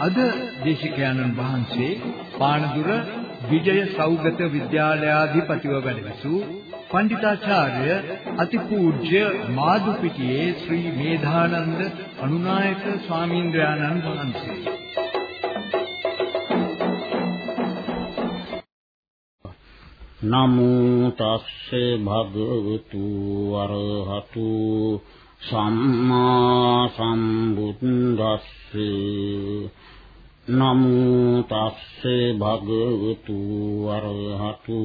අද දේශිකානන් වහන්සේ පානදුර විජය සෞගත විද්‍යාලයාධිපතිව වැඩවිසූ පණ්ඩිතාචාර්ය අතිපූජ්‍ය මාදුපිටියේ ශ්‍රී මේධානන්ද අනුනායක ස්වාමීන්ද්‍රයාණන් වහන්සේ. නමෝ තස්සේ භගවතු අරහතු සම්මා සම්බුද්දස්සේ. නමෝ තස්සේ භගවතු අරහතු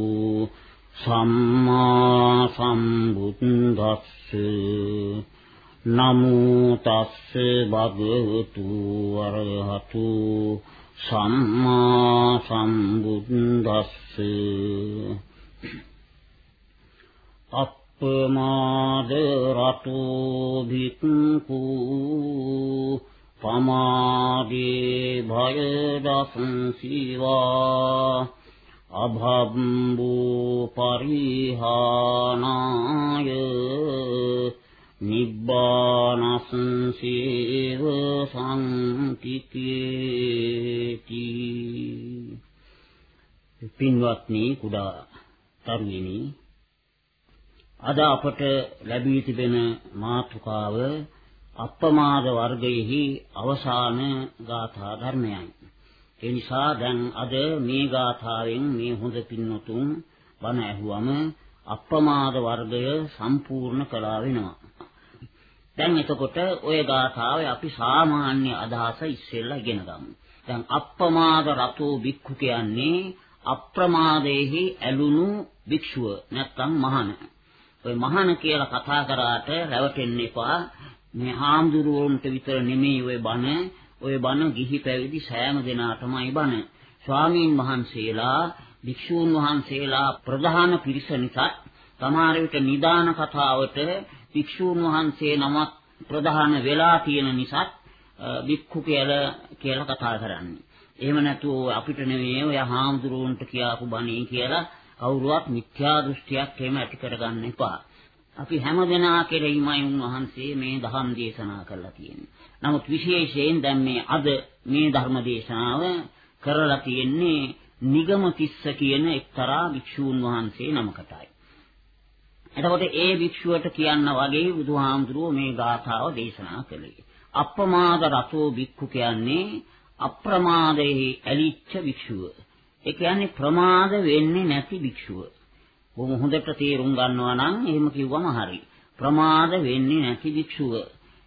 සම්මා සම්බුද්දස්සේ නමෝ තස්සේ භගවතු අරහතු සම්මා සම්බුද්දස්සේ අප්පමාද රතෝ භික්ඛු පමාදේ භය දසංසිවා අභම්බෝ පරිහානාය නිබ්බානස්සේව සංකිතේති පින්වත්නි කුඩා තරුණිනි අද අපට ලැබී තිබෙන මාතෘකාව අප්පමාද වර්ගයේහි අවසාන ගාථා ධර්මයයි. ඒ නිසා දැන් අද මේ ගාථාවෙන් මේ හොඳ පින්නතුන් බණ ඇහුවම අප්පමාද වර්ගය සම්පූර්ණ කළා වෙනවා. දැන් එතකොට ওই ගාථාවේ අපි සාමාන්‍ය අදහස ඉස්සෙල්ලා ඉගෙන ගමු. දැන් අප්පමාද රතෝ බික්ඛු කියන්නේ අප්‍රමාදයේහි ඇලුණු භික්ෂුව නැත්නම් මහණ. ඔය මහාන කියලා කතා කරාට රැවටෙන්න එපා. මේ හාමුදුරුවන්ට විතර නෙමෙයි ඔය බණ. ඔය බණ ගිහි පැවිදි සෑම දෙනාටමයි බණ. ස්වාමීන් වහන්සේලා, භික්ෂූන් වහන්සේලා ප්‍රධාන පිරිස නිසා සමහර විට නිදාන කතාවට භික්ෂූන් වහන්සේ නමක් ප්‍රධාන වෙලා තියෙන නිසා භික්ඛු කියලා කියලා කතා කරන්නේ. එහෙම නැතුව අපිට නෙවෙයි ඔය හාමුදුරුවන්ට කියාපු බණේ කියලා කවුරුවත් මිත්‍යා දෘෂ්ටියක් එහෙම ඇති කරගන්න එපා. අපි හැමදෙනා කෙරෙහිමයි උන්වහන්සේ මේ ධම් දේශනා කරලා තියෙන්නේ. නමුත් විශේෂයෙන් දැන් මේ අද මේ ධර්ම දේශනාව කරලා තියෙන්නේ නිගමතිස්ස කියන එක්තරා භික්ෂූන් වහන්සේ නමකටයි. එතකොට ඒ භික්ෂුවට කියන්න වගේ බුදුහාමුදුරුවෝ මේ ගාථාව දේශනා කළේ. අප්‍රමාද රතෝ භික්ඛු කියන්නේ අප්‍රමාදයේ ඇලිච්ච භික්ෂුව. ඒ කියන්නේ ප්‍රමාද වෙන්නේ නැති භික්ෂුව. බොහොම හොඳට තේරුම් ගන්නවා නම් එහෙම කිව්වම හරි. ප්‍රමාද වෙන්නේ නැති භික්ෂුව.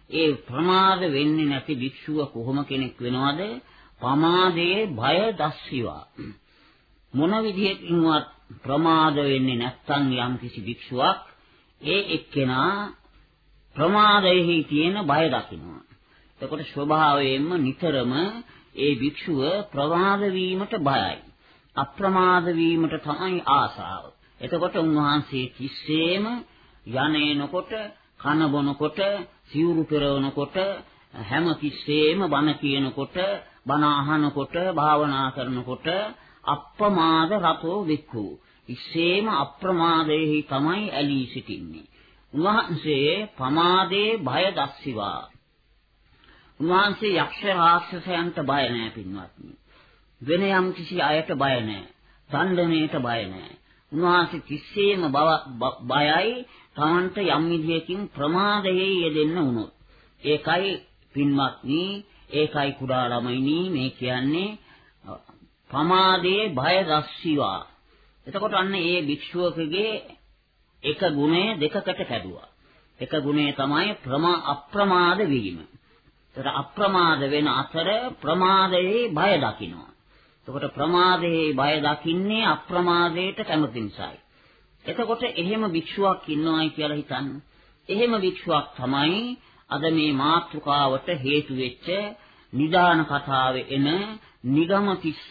ඒ ප්‍රමාද වෙන්නේ නැති භික්ෂුව කොහොම කෙනෙක් වෙනවද? පමාදයේ බය දස්සිවා. මොන විදිහකින්වත් ප්‍රමාද වෙන්නේ නැත්නම් යම් කිසි භික්ෂුවක් ඒ එක්කෙනා ප්‍රමාදයෙහි තියෙන බය දකිනවා. එතකොට ස්වභාවයෙන්ම නිතරම ඒ භික්ෂුව ප්‍රමාද වීමට බයයි. අප්‍රමාද වීමට තමයි ආසාව. එතකොට උන්වහන්සේ කිස්සේම යන්නේනකොට කන බොනකොට සිවුරු පෙරවනකොට හැම කිස්සේම බණ කියනකොට බණ අහනකොට භාවනා කරනකොට අප්‍රමාද රතෝ වික්ඛු ඉස්සේම අප්‍රමාදයේහි තමයි ඇලී සිටින්නේ උන්වහන්සේ ප්‍රමාදේ බය දස්සිවා උන්වහන්සේ යක්ෂ රාක්ෂසයන්ට බය නැහැ පින්වත්නි වෙන යම් කිසි අයට බය නැහැ. දණ්ඩණයට බය නැහැ. උන්වහන්සේ කිසියම් බයයි තමන්ට යම් විදියකින් ප්‍රමාදයේ යෙදෙන්න වුණොත්. ඒකයි පින්වත්නි, ඒකයි කුඩා ළමයිනි මේ කියන්නේ ප්‍රමාදයේ බය රස්සීවා. එතකොට අන්න ඒ භික්ෂුවකගේ එක ගුණය දෙකකට කැඩුවා. එක ගුණය තමයි ප්‍රමා අප්‍රමාද වීම. ඒතර අප්‍රමාද වෙන අතර ප්‍රමාදයේ බය දකින්නවා. එතකොට ප්‍රමාදයේ බය දකින්නේ අප්‍රමාදයට කැමති නිසායි. එතකොට එහෙම භික්ෂුවක් ඉන්නවයි කියලා හිතන්න. එහෙම භික්ෂුවක් තමයි අද මේ මාතෘකාවට හේතු වෙච්ච නිදාන කතාවේ එන නිගමතිස්ස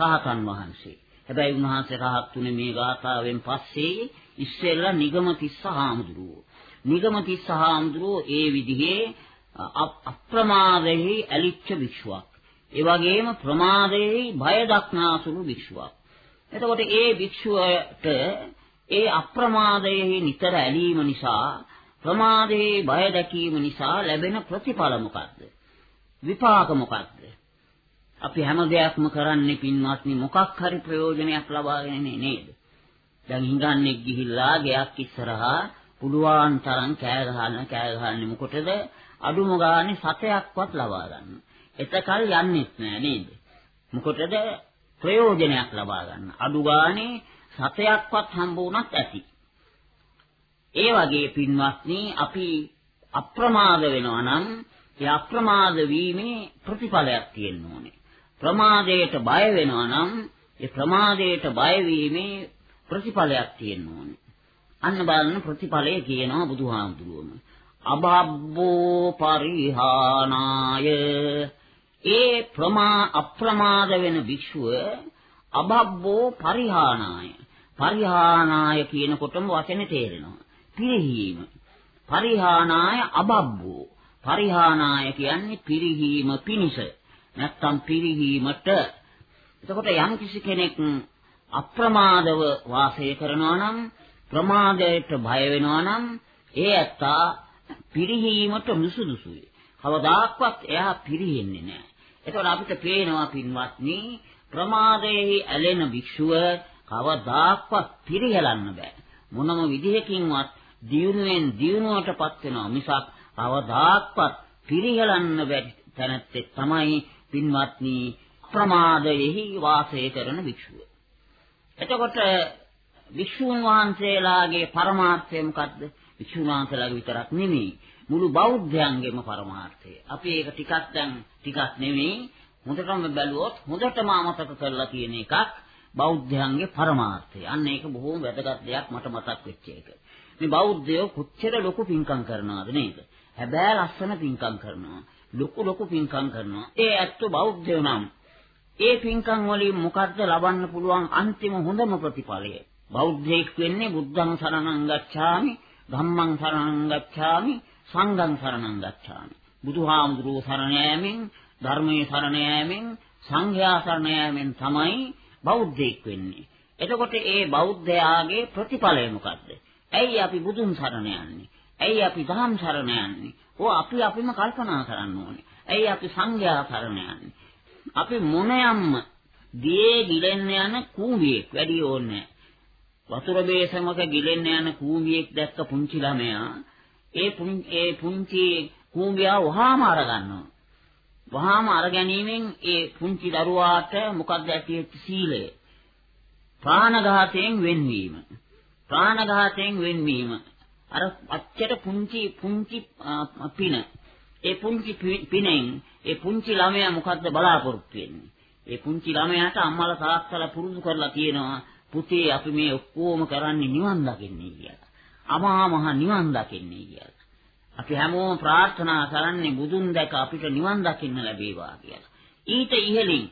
රහතන් වහන්සේ. හැබැයි උන්වහන්සේ රහත්ුනේ මේ ගාථාවෙන් පස්සේ ඉස්සෙල්ලා නිගමතිස්ස හාමුදුරුවෝ. නිගමතිස්ස හාමුදුරුවෝ ඒ විදිහේ අප්‍රමාදෙහි ඇලිච්ච භික්ෂුවක්. ඒ වගේම ප්‍රමාදයේ බය දක්නාසුළු භික්ෂුවක්. එතකොට ඒ භික්ෂුවට ඒ අප්‍රමාදයේ නිතර ඇලීම නිසා ප්‍රමාදයේ බය දැකීම නිසා ලැබෙන ප්‍රතිඵල මොකක්ද? විපාක මොකක්ද? අපි හැම දෙයක්ම කරන්නේ පින්වත්නි මොකක් හරි ප්‍රයෝජනයක් ලබාගෙන නේද? දැන් හිඟන්නේ ගිහිල්ලා ගයක් ඉස්සරහා පුළුවන් තරම් කෑ ගහන කෑ ගහන්නේ මොකටද? අඩුම ගානේ සතයක්වත් ලබා ගන්න. එතකල් යන්නේත් නෑ නේද? මොකටද? ප්‍රයෝජනයක් ලබා ගන්න. අඩු ගානේ සතයක්වත් හම්බ වුණත් ඇති. ඒ වගේ පින්වත්නි අපි අප්‍රමාද වෙනවා නම් ඒ අප්‍රමාද වීමේ ප්‍රතිඵලයක් තියෙන්න ඕනේ. ප්‍රමාදයට බය වෙනවා නම් ඒ ප්‍රමාදයට බය වීමේ ප්‍රතිඵලයක් තියෙන්න ඕනේ. අන්න බලන්න ප්‍රතිඵලය කියනවා බුදුහාමුදුරුවම. අබබ්බෝ පරිහානාය ඒ ප්‍රමා අප්‍රමාද වෙන භික්ෂුව අබබ්බෝ පරිහානාය. පරිහානාය කියනකොටම වචනේ තේරෙනවා. පිරිහීම. පරිහානාය අබබ්බෝ පරිහානාය කියන්නේ පිරිහීම පිනිස නැත්තම් පිරිහීමට. එතකොට යම් කිසි කෙනෙක් අප්‍රමාදව වාසය කරනවා නම් ප්‍රමාදයට බය වෙනවා නම් ඒ ඇත්තා පිරිහීමට මුසුදුසුයි. කවදාක්වත් එයා පිරිහෙන්නේ නැහැ. එතකොට අපිට පේනවා පින්වත්නි ප්‍රමාදයේ ඇලෙන භික්ෂුව කවදාක්වත් පිරිහෙලන්න බෑ. මොනම විදිහකින්වත් දියුණුවෙන් දියුණුවටපත් වෙනවා මිසක් කවදාක්වත් පිරිහෙලන්න බැරි තැනැත්තේ තමයි පින්වත්නි ප්‍රමාදයෙහි වාසය කරන භික්ෂුව. එතකොට වික්ෂුන් වහන්සේලාගේ පරමාර්ථය මොකද්ද? වික්ෂුන් වහන්සේලාගේ විතරක් නෙමෙයි මුළු බෞද්ධයන්ගේම පරමාර්ථය. අපි ඒක ටිකක් දැන් ටිකක් නෙමෙයි හොඳටම බැලුවොත් හොඳටම අමතක කරලා තියෙන එකක් බෞද්ධයන්ගේ පරමාර්ථය. අන්න ඒක බොහොම වැදගත් දෙයක් මට මතක් වෙච්ච එක. මේ බෞද්ධයෝ කොච්චර ලොකු පින්කම් කරනවද නේද? හැබැයි ලස්සන පින්කම් කරනවා. ලොකු ලොකු පින්කම් කරනවා. ඒ ඇත්ත බෞද්ධයෝ නම් ඒ පින්කම් වලින් මොකද්ද ලබන්න පුළුවන් අන්තිම හොඳම ප්‍රතිඵලය? බෞද්ධයෙක් වෙන්නේ බුද්ධං සරණං ගච්ඡාමි, ධම්මං සරණං ගච්ඡාමි, සංඝං සරණං ගච්ඡාමි. බුදුහාමුදුරුවෝ සරණ යෑමෙන්, ධර්මයේ සරණ යෑමෙන්, සංඝයා සරණ යෑමෙන් තමයි බෞද්ධයෙක් වෙන්නේ. එතකොට ඒ බෞද්ධයාගේ ප්‍රතිඵලය මොකද්ද? ඇයි අපි බුදුන් සරණ යන්නේ? ඇයි අපි ධම් සරණ යන්නේ? ඕ අපි අපිම කල්පනා කරන්න ඕනේ. ඇයි අපි සංඝයා සරණ යන්නේ? අපි මොනයම්ම දියේ ගිලෙන්න යන කූඹියෙක් වැඩි ඕනේ වතුර බේසමක ගිලෙන්න යන කූඹියෙක් දැක්ක පුංචි ළමයා ඒ ඒ පුංචි කූඹියා වහාම අර ගන්නවා. වහාම අර ගැනීමෙන් ඒ පුංචි දරුවාට මොකක්ද ඇතිවෙච්ච සීලය? ප්‍රාණඝාතයෙන් වෙන්වීම. ප්‍රාණඝාතයෙන් වෙන්වීම. අර අච්චර පුංචි පුංචි පින. ඒ පුංචි පිනෙන් ඒ පුංචි ළමයා මොකද්ද බලාපොරොත්තු වෙන්නේ? ඒ පුංචි ළමයාට අම්මලා තාත්තලා පුරුදු කරලා තියෙනවා පුතේ අපි මේ ඔක්කොම කරන්නේ නිවන් දකින්නේ කියලා. අමහා මහ නිවන් දකින්නේ කියලා. අපි හැමෝම ප්‍රාර්ථනා කරන්නේ බුදුන් දැක අපිට නිවන් දකින්න ලැබේවා කියලා. ඊට ඉහළින්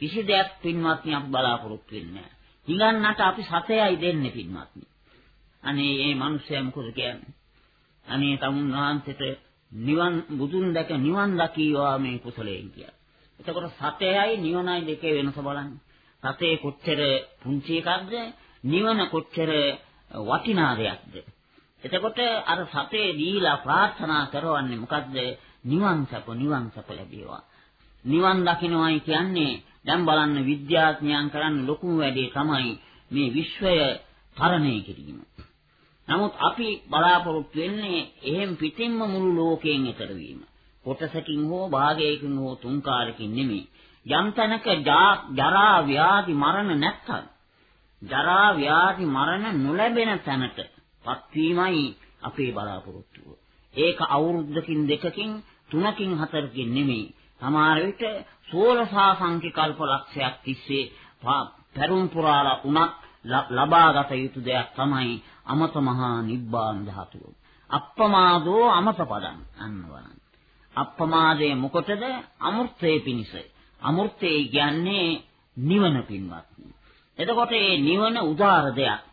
කිසි දෙයක් පින්වත්නි අපි බලාපොරොත්තු වෙන්නේ නැහැ. හිඟන්නට අපි සතයයි දෙන්නේ පින්වත්නි. අනේ මේ මිනිස්සයා මොකද කියන්නේ? අනේ තමුන් වහන්සේට නිවන් බුදුන් දැක නිවන් දකීවා මේ කුසලයෙන් කියලා. එතකොට සතයයි නිවනයි දෙකේ වෙනස බලන්න. සතේ කොච්චර පුංචි එකක්ද නිවන කොච්චර වටිනා දෙයක්ද එතකොට අර සතේ දීලා ප්‍රාර්ථනා කරවන්නේ මොකද්ද නිවන් සප නිවන් සප ලැබේවා නිවන් දකින්නයි කියන්නේ දැන් බලන්න විද්‍යාඥයන් කරන්නේ ලොකුම වැඩේ තමයි මේ විශ්වය තරණය කිරීම. නමුත් අපි බලාපොරොත්තු වෙන්නේ එහෙම් පිටින්ම මුළු ලෝකයෙන් ඈතර වීම. කොටසකින් හෝ භාගයකින් හෝ තුන් කාලෙකින් නෙමෙයි. යම් තැනක ජරා ව්‍යාධි මරණ නැත්තම් ජරා ව්‍යාධි මරණ නොලැබෙන තැනට පත්වීමයි අපේ බලාපොරොත්තුව. ඒක අවුරුද්දකින් දෙකකින් තුනකින් හතරකින් නෙමෙයි. සමහර විට සෝලසා සංඛ්‍ය කල්ප ලක්ෂයක් තිස්සේ පෙරුම් පුරාලා උනත් ලබාගත යුතු දෙයක් තමයි අමත මහා නිබ්බාන ධාතුව. අප්පමාදෝ අමත පදං අන්නවන. අප්පමාදයේ මොකටද? අමෘතේ පිනිසයි. අමෘතේ කියන්නේ නිවන පින්වත්නි. එතකොට මේ නිවන උදාර දෙයක්.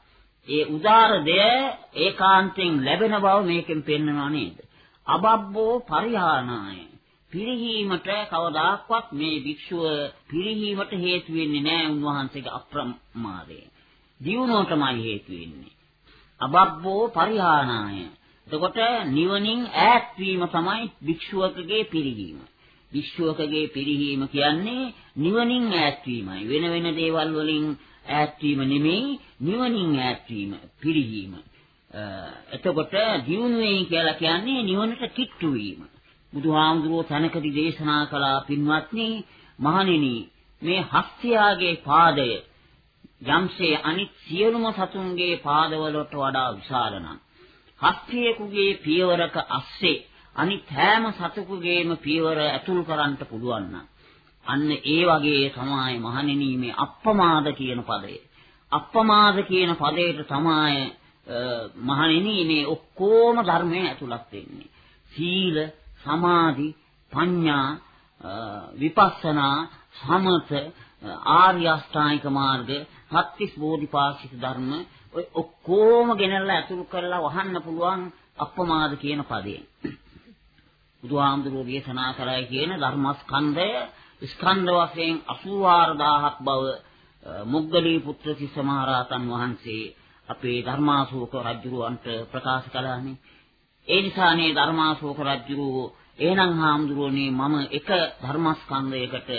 ඒ උදාර දෙය ඒකාන්තයෙන් ලැබෙන බව මේකෙන් පෙන්වනවා නේද? අබබ්බෝ පරිහානාය. පිරිහීමට කවදාක්වත් මේ භික්ෂුව පිරිහීමට හේතු වෙන්නේ නැහැ උන්වහන්සේගේ අප්‍රමාදය. දියුණුවටමයි හේතු වෙන්නේ. අබබ්බෝ පරිහානාය. එතකොට නිවනින් ඈත් වීම තමයි භික්ෂුවකගේ පිරිහීම. විශ්වකගේ පිරිහීම කියන්නේ නිවනින් ඈත් වීමයි. වෙන වෙන දේවල් වලින් ඈත් වීම නෙමෙයි නිවනින් ඈත් වීම, පිරිහීම. එතකොට දියුණු වෙයි කියලා කියන්නේ නිවනට කිට්ටු වීම. බුදුහාමුදුරුවෝ තනකදී දේශනා කළා පින්වත්නි මහණෙනි මේ හස්තියාගේ පාදය යම්සේ අනිත් සියලුම සතුන්ගේ පාදවලට වඩා විශාල නම් හස්තියෙකුගේ පියවරක අස්සේ අනිත් හැම සතෙකුගේම පියවර ඇතුල් කරන්න පුළුවන් නම් අන්න ඒ වගේ තමයි මහණෙනි මේ අප්පමාද කියන පදය. අප්පමාද කියන පදයට තමයි මහණෙනි මේ ඔක්කොම ධර්මයේ ඇතුළත් වෙන්නේ. සීල, සමාධි, ප්‍රඥා, විපස්සනා, සමත, ආර්ය අෂ්ටාංගික මාර්ග, සත්‍තිස් බෝධිපාක්ෂික ධර්ම ඔය ඔක්කොම ගෙනල්ලා ඇතුළු කරලා වහන්න පුළුවන් අප්පමාද කියන පදයෙන්. බුදුහාමුදුරුවෝ දේශනා කරයි කියන ධර්මස්කන්ධය ස්කන්ධ වශයෙන් 84000ක් බව මුග්ගලී පුත්‍ර සිසමහරහතන් වහන්සේ අපේ ධර්මාශෝක රජුරවන්ට ප්‍රකාශ කළානේ. ඒ නිසානේ ධර්මාශෝක රජුරෝ එහෙනම් හාමුදුරුවනේ මම එක ධර්මස්කන්ධයකට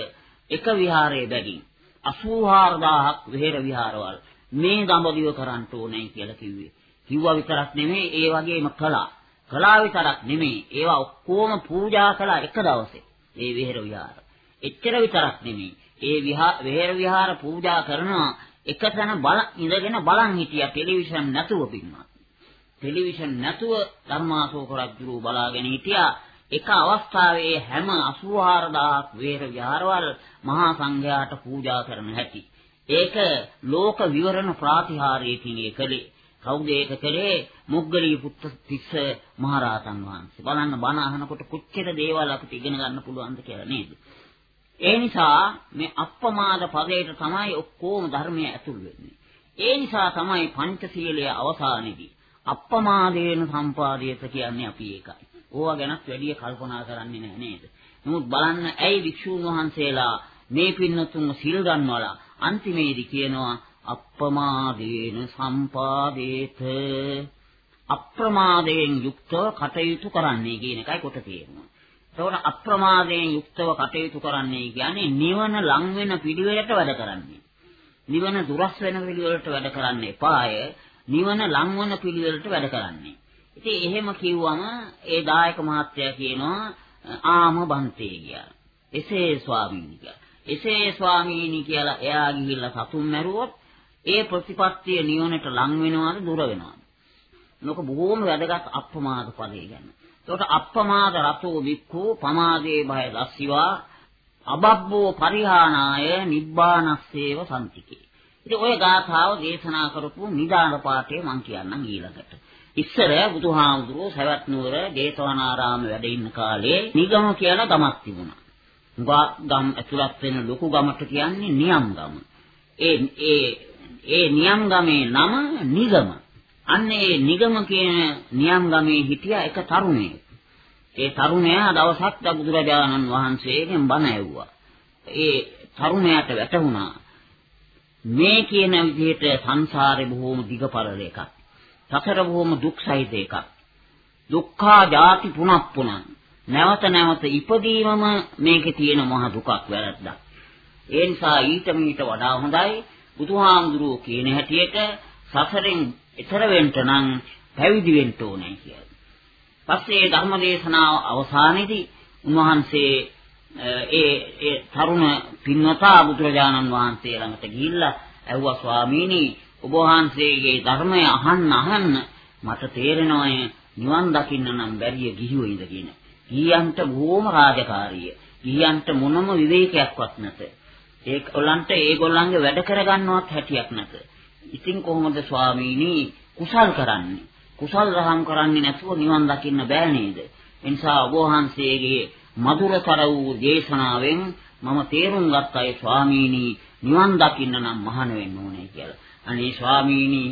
එක විහාරයේ බැගින් 84000ක් විහෙර විහාරවල් මේ දඹදිව කරන්න ඕනේ කියලා කිව්වේ. කිව්වා විතරක් නෙමෙයි ඒ වගේම කළා. කළා විතරක් නෙමෙයි ඒවා ඔක්කොම පූජා කළා එක දවසේ. ඒ විහෙර විහාර. එච්චර විතරක් නෙමෙයි. ඒ විහෙර විහාර පූජා කරනවා එකතැන බල ඉඳගෙන බලන් හිටියා ටෙලිවිෂන් නැතුව පින්නවා. ටෙලිවිෂන් නැතුව ධර්මාශෝක රජුරු බලාගෙන හිටියා. එක අවස්ථාවේ හැම 84000ක් වේර විහාරවල මහා සංඝයාට පූජා කරන හැටි. ඒක ලෝක විවරණ ප්‍රාතිහාර්යකින් ඒකලේ කවුද ඒක කළේ? මොග්ගලී පුත්ත තිස්ස මහරහතන් වහන්සේ. බලන්න බණ අහනකොට කොච්චර දේවල් අපිට ඉගෙන ගන්න පුළුවන්ද කියලා නේද? ඒ නිසා මේ අප්‍රමාද පදයට තමයි ඔක්කොම ධර්මය ඇතුල් වෙන්නේ. ඒ නිසා තමයි පංචශීලයේ අවසානයේදී අප්‍රමාදේන සම්පාදයට කියන්නේ අපි ඒකයි. ඕවා ගැනත් වැඩි කල්පනා කරන්නේ නැහැ නේද? නමුත් බලන්න ඇයි වික්ෂූන් වහන්සේලා මේ පින්නතුන්ව සිල් ගන්නවලා අන්තිමේදී කියනවා අප්‍රමාදේන සම්පාදේත අප්‍රමාදයෙන් යුක්තව කටයුතු කරන්නේ කියන එකයි කොට තේරුම. එතකොට අප්‍රමාදයෙන් යුක්තව කටයුතු කරන්නේ කියන්නේ නිවන ලං වෙන පිළිවෙලට වැඩ කරන්නේ. නිවන දුරස් වෙන පිළිවෙලට වැඩ කරන්න එපාය. නිවන ලං වෙන පිළිවෙලට වැඩ කරන්නේ. ඉතින් එහෙම කිව්වම ඒ දායක මහත්තයා කියනවා ආම බන්තේ කියලා. එසේ ස්වාමීනි කියලා. එසේ ස්වාමීනි කියලා එයා ගිහිල්ලා සතුන් මැරුවොත් ඒ ප්‍රතිපත්තිය නිවනට ලං වෙනවද දුර වෙනවද? මේක බොහෝම වැදගත් අප්‍රමාද පදේ ගැන. ඒකට අප්‍රමාද රතෝ වික්ඛෝ පමාදේ භය දස්සිවා අබබ්බෝ පරිහානාය නිබ්බානස්සේව සම්තිකේ. ඉතින් ඔය ගාථාව දේශනා කරපු නිදාන පාඨය මම කියන්නම් ඊළඟට. ඉස්සර බුදුහාමුදුරුවෝ සවැත් නුවර දේතවනාරාම වැඩ ඉන්න කාලේ නිගම කියලා ගමක් තිබුණා. ගම් ඇතුළත් වෙන ලොකු ගමට කියන්නේ නියම් ගම. ඒ ඒ ඒ නියම් ගමේ නම නිගම. අන්න ඒ නිගම කියන නියම් ගමේ හිටියා එක තරුණයෙක්. ඒ තරුණයා දවසක් බුදුරජාණන් වහන්සේගෙන් බණ ඇහුවා. ඒ තරුණයාට වැටහුණා මේ කියන විදිහට සංසාරේ බොහොම දිගපරල එකක්. සතර බොහොම දුක් සහිත එකක්. දුක්ඛා ජාති පුනප්පුනං. නැවත නැවත ඉපදීමම මේකේ තියෙන මහ දුකක් වැරද්දක්. ඒ නිසා ඊට මීට වඩා හොඳයි බුදුහාමුදුරුවෝ කියන හැටියට සසරෙන් එතර වෙන්න නම් පැවිදි වෙන්න ඕනේ කියලා. පස්සේ ධර්මදේශනාව අවසානයේදී උන්වහන්සේ ඒ ඒ තරුණ පින්වතා බුදුරජාණන් වහන්සේ ළඟට ගිහිල්ලා ඇහුවා ස්වාමීනි ඔබ වහන්සේගේ ධර්මය අහන්න අහන්න මට තේරෙනවා නිවන් දකින්න නම් බැරිය ගිහිව ඉඳගෙන. ගියන්ට බොහොම රාජකාරිය. ගියන්ට මොනම විවේකයක්වත් නැත. ඒගොල්ලන්ට ඒගොල්ලන්ගේ වැඩ කරගන්නවත් හැටියක් නැත. ඉතින් කොහොමද ස්වාමීනි කුසල් කරන්නේ? කුසල් රහම් කරන්නේ නැතුව නිවන් දකින්න බෑ නේද? එනිසා ඔබ වහන්සේගේ මధుරතර වූ දේශනාවෙන් මම තේරුම් ගත්තයි ස්වාමීනි නිවන් දකින්න නම් මහාන වෙන්න ඕනේ කියලා. අනේ ස්වාමීනි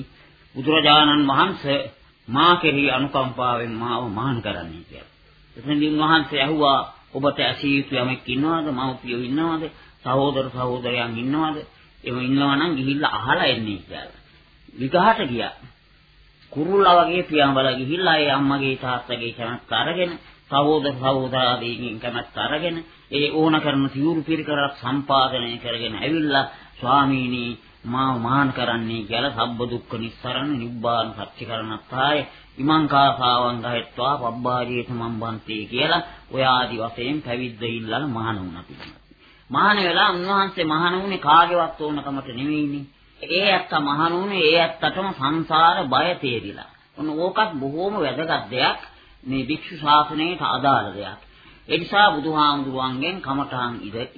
බුදුරජාණන් වහන්සේ මා කෙරෙහි අනුකම්පාවෙන් මාව මහාන කරන්නේ කියලා. එතනදී උන්වහන්සේ ඇහුවා ඔබට ඇසිය යුතු යමෙක් ඉන්නවද? මව්පියෝ ඉන්නවද? සහෝදර සහෝදරයන් ඉන්නවද? එහෙම ඉන්නවා නම් ගිහිල්ලා අහලා එන්නේ කියලා. විගහට ගියා. කුරුල්ලා වගේ පියාඹලා ගිහිල්ලා ඒ අම්මගේ තාත්තගේ කැමැත්ත අරගෙන සහෝදර සහෝදරාදීන්ගෙන් කැමැත්ත අරගෙන ඒ ඕන කරන සිවුරු පිරිකරක් සම්පාදනය කරගෙන ඇවිල්ලා ස්වාමීනි මාව මහාන කරන්නේ කියලා සබ්බ දුක්ඛ නිස්සරණ නිබ්බාන සත්‍ය කරණත්තාය ඉමං කාසාවන් ගහෙත්වා පබ්බාජේත මම්බන්තේ කියලා ඔය ආදි වශයෙන් පැවිද්ද ඉල්ලන මහාන වුණා පිළිගන්න. මහාන වෙලා උන්වහන්සේ මහාන වුණේ කාගේවත් ඕනකමට නෙවෙයිනේ. ඒ ඇත්ත මහාන වුණේ ඒ ඇත්තටම සංසාර බය තේරිලා. ඔන්න ඕකත් බොහෝම වැදගත් දෙයක්. මේ භික්ෂු ශාසනයට අදාළ දෙයක්. ඒ නිසා බුදුහාමුදුරුවන්ගෙන් කමඨාන්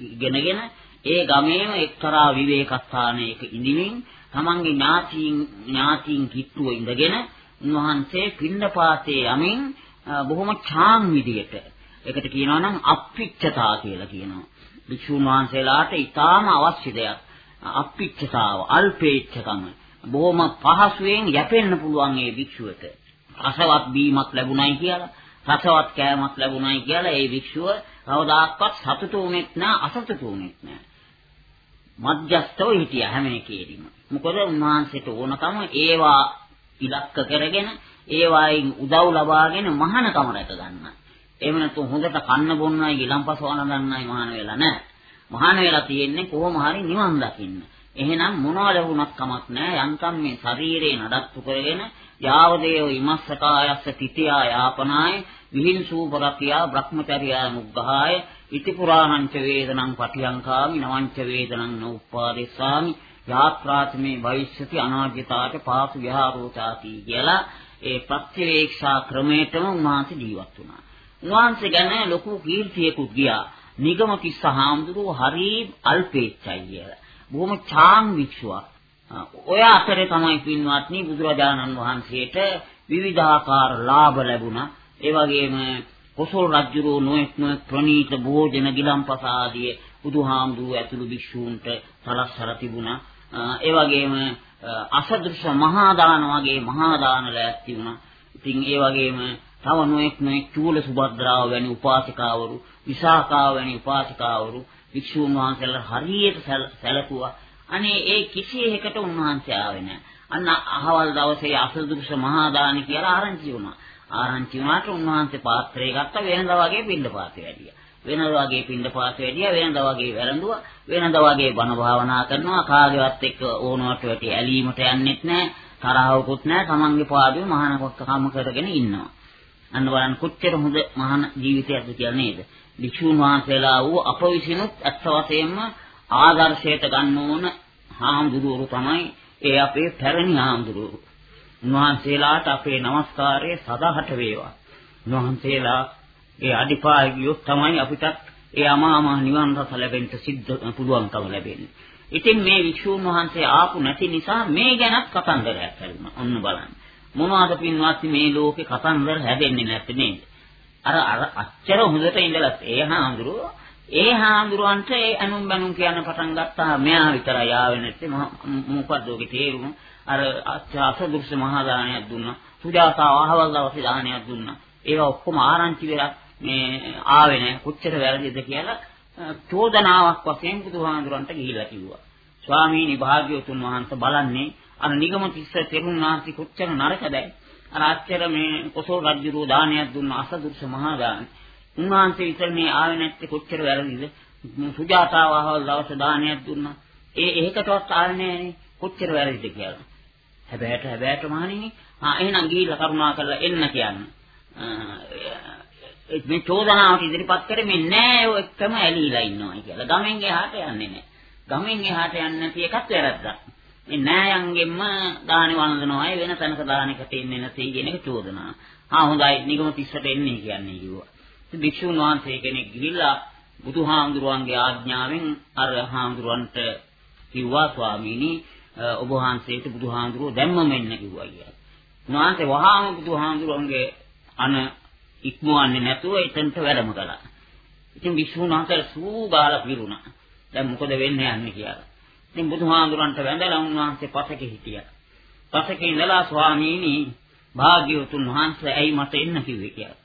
ඉගෙනගෙන ඒ ගමේම එක්තරා විවේකස්ථානයක ඉඳිමින් තමන්ගේ ඥාතීන් ඥාතීන් කිට්ටුව ඉඳගෙන උන්වහන්සේ පින්නපාතේ යමින් බොහොම ඡාන් විදියට ඒකට කියනවා නම් අප්පිච්චතා කියලා කියනවා. භික්ෂුන් වහන්සේලාට ඊටාම අවශ්‍ය දෙයක්. අප්පිච්චතාව, අල්පේච්ඡකම. බොහොම පහසුවෙන් යැපෙන්න පුළුවන් ඒ භික්ෂුවට. රසවත් බීමක් ලැබුණයි කියලා, රසවත් කෑමක් ලැබුණයි කියලා ඒ භික්ෂුව කවදාක්වත් සතුටු වෙන්නේ නැහැ, අසතුටු වෙන්නේ නැහැ. මධ්‍යස්තව හිටියා හැම එකේදීම. මොකද උන්වහන්සේට ඕනකම ඒවා ඉලක්ක කරගෙන ඒවායින් උදව් ලබාගෙන මහානකම රැක ගන්න. එහෙම නැත්නම් හොඳට කන්න බොන්නයි ඊළම්පස වළඳන්නයි මහාන වෙලා නැහැ. මහාන වෙලා තියෙන්නේ කොහොම හරි නිවන් දකින්න. එහෙනම් මොනවා ලැබුණත් කමක් නැහැ. යන්තම් මේ ශරීරේ නඩත්තු කරගෙන යාවදේව ඉමස්සකායස්ස තිතියා යාපනාය විහිංසූපරකියා බ්‍රහ්මචර්යා මුග්ගහාය ඉති පුරාණංච වේදනං පටියංකාමි නවංච වේදනං නෝප්පාදෙස්සාමි යාත්‍රාත්මේ භවිෂ්‍යති අනාගතාට පාසු විහාරෝචාති කියලා ඒ ප්‍රත්‍යවේක්ෂා ක්‍රමයටම උන්වහන්සේ ජීවත් වුණා. උන්වහන්සේ ගැන ලොකු කීර්තියකුත් ගියා. නිගම කිස්ස හාමුදුරුවෝ හරි අල්පේච්චයි කියලා. බොහොම ඡාන් වික්ෂුවක්. ඔය අතරේ තමයි පින්වත්නි බුදුරජාණන් වහන්සේට විවිධාකාර ලාභ ලැබුණා. ඒ වගේම කොසල් රජුරෝ නොඑක් නොඑක් ප්‍රණීත භෝජන ගිලම්පස ආදී බුදුහාමුදුරුවෝ ඇතුළු භික්ෂූන්ට සලස්සලා තිබුණා. ඒ වගේම අසදෘශ මහා දාන වගේ මහා දාන ලැස්ති වුණා. ඉතින් ඒ වගේම තව නොඑක් නොඑක් චූල සුභද්‍රාව වැනි උපාසිකාවරු, විසාකාව වැනි උපාසිකාවරු භික්ෂූන් වහන්සේලා හරියට සැලකුවා. අනේ ඒ කිසි එකකට උන්වහන්සේ ආවේ නැහැ. අන්න අහවල් දවසේ අසදෘශ මහා දාන කියලා ආරංචි වුණා. ආරංචි වුණාට උන්වහන්සේ පාත්‍රය ගත්ත වෙනදා වගේ පිළිඳ පාත්‍රය වැඩියා. වෙනද වගේ පින්ඩපාත වැඩියා වෙනද වගේ වැළඳුවා වෙනද වගේ බණ භාවනා කරනවා කාගේවත් එක්ක ඕනවට වැටි ඇලීමට යන්නෙත් නැහැ තරහවකුත් නැහැ තමන්ගේ පාඩුවේ මහානකොක්ක කම කරගෙන ඉන්නවා අන්න බලන්න කොච්චර හොඳ මහාන ජීවිතයක්ද කියලා නේද වික්ෂුන් වහන්සේලා වූ අප විසිනුත් ඇත්ත වශයෙන්ම ආදර්ශයට ගන්න ඕන හාමුදුරුවෝ තමයි ඒ අපේ පැරණි හාමුදුරුවෝ උන්වහන්සේලාට අපේ নমස්කාරය සදාහට වේවා උන්වහන්සේලා ඒ අඩිපාය ගියොත් තමයි අපිට ඒ අමා මහ නිවන් රස ලැබෙන්න සිද්ධ පුළුවන්කම ලැබෙන්නේ. ඉතින් මේ වික්ෂූන් වහන්සේ ආපු නැති නිසා මේ ගැනත් කතන්දරයක් හැදුණා. ඔන්න බලන්න. මොනවාද පින්වත් මේ ලෝකේ කතන්දර හැදෙන්නේ නැත්තේ නේද? අර අර අච්චර හොඳට ඉඳලා ඒ හාමුදුරුවෝ ඒ හාමුදුරුවන්ට ඒ අනුන් බණුන් කියන පටන් ගත්තා. මෙයා විතරයි ආවේ නැත්තේ. මොකද්ද ඔගේ තේරුම? අර අසදුර්ශ මහා දානයක් දුන්නා. සුජාතාව අහවල් දවසේ දානයක් දුන්නා. ඒවා ඔක්කොම ආරංචි වෙලා මේ ආවේ නැහැ කොච්චර වැරදිද කියලා චෝදනාවක් වශයෙන් බුදුහාඳුරන්ට ගිහිල්ලා කිව්වා. ස්වාමීනි භාග්‍යවතුන් වහන්සේ බලන්නේ අර නිගම තිස්ස තෙරුණාන්ති කොච්චර නරකදයි. අර ආච්චර මේ කොසල් රජුරෝ දානයක් දුන්න අසදුර්ශ මහා දාන. උන්වහන්සේ විතර මේ ආවේ නැත්තේ කොච්චර වැරදිද? සුජාතාව අහවල් දවස් දානයක් දුන්නා. ඒ ඒකටවත් ආවේ නැහනේ කොච්චර වැරදිද කියලා. හැබැයිට හැබැයිට මහණෙනි ආ එහෙනම් ගිහිල්ලා කරුණා කරලා එන්න කියන්න. මේ චෝදනාවට ඉදිරිපත් කරෙන්නේ නෑ ඔය එකම ඇලීලා ඉන්නවා කියලා. ගමෙන් එහාට යන්නේ නෑ. ගමෙන් එහාට යන්නේ නැති එකත් වැරද්දක්. මේ නෑයන්ගෙන්ම දානි වන්දනවා අය වෙන තැනක දානකට ඉන්නේ නැති කියන එක චෝදනාව. ආ හොඳයි නිගම තිස්සට එන්නේ කියන්නේ කිව්වා. ඉතින් භික්ෂුන් වහන්සේ කෙනෙක් ගිහිල්ලා බුදුහාමුදුරුවන්ගේ ආඥාවෙන් අර හාමුදුරුවන්ට කිව්වා ස්වාමීනි ඔබ වහන්සේට බුදුහාමුදුරුවෝ දැම්මම එන්න කිව්වා කියලා. උන්වහන්සේ වහාම බුදුහාමුදුරුවන්ගේ අන ඉක්මවන්නේ නැතුව එතනට වැඩම කළා. ඉතින් විශ්වුණාතර සූ ගාලා පිරුණා. දැන් මොකද වෙන්නේ යන්නේ කියලා. ඉතින් බුදුහාඳුරන්ට වැඳලා උන්වහන්සේ පසෙක හිටියා. පසෙක ඉඳලා ස්වාමීනි භාග්‍යවතුන් වහන්සේ ඇයි මට එන්න කිව්වේ කියලා.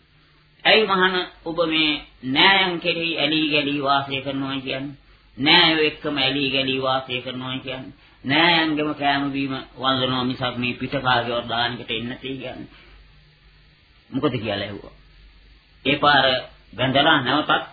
ඇයි මහන ඔබ මේ නෑයන් කෙරෙහි ඇලී ගැලී වාසය කරනවා කියන්නේ? නෑයෝ එක්කම ඇලී ගැලී වාසය කරනවා කියන්නේ? නෑයන්ගම කෑම බීම වන්දනවා මිසක් මේ පිටකාගේවත් දානකට එන්න තියෙන්නේ. මොකද කියලා ඇහුවා. ඒ පාර වැඳලා නැවතත්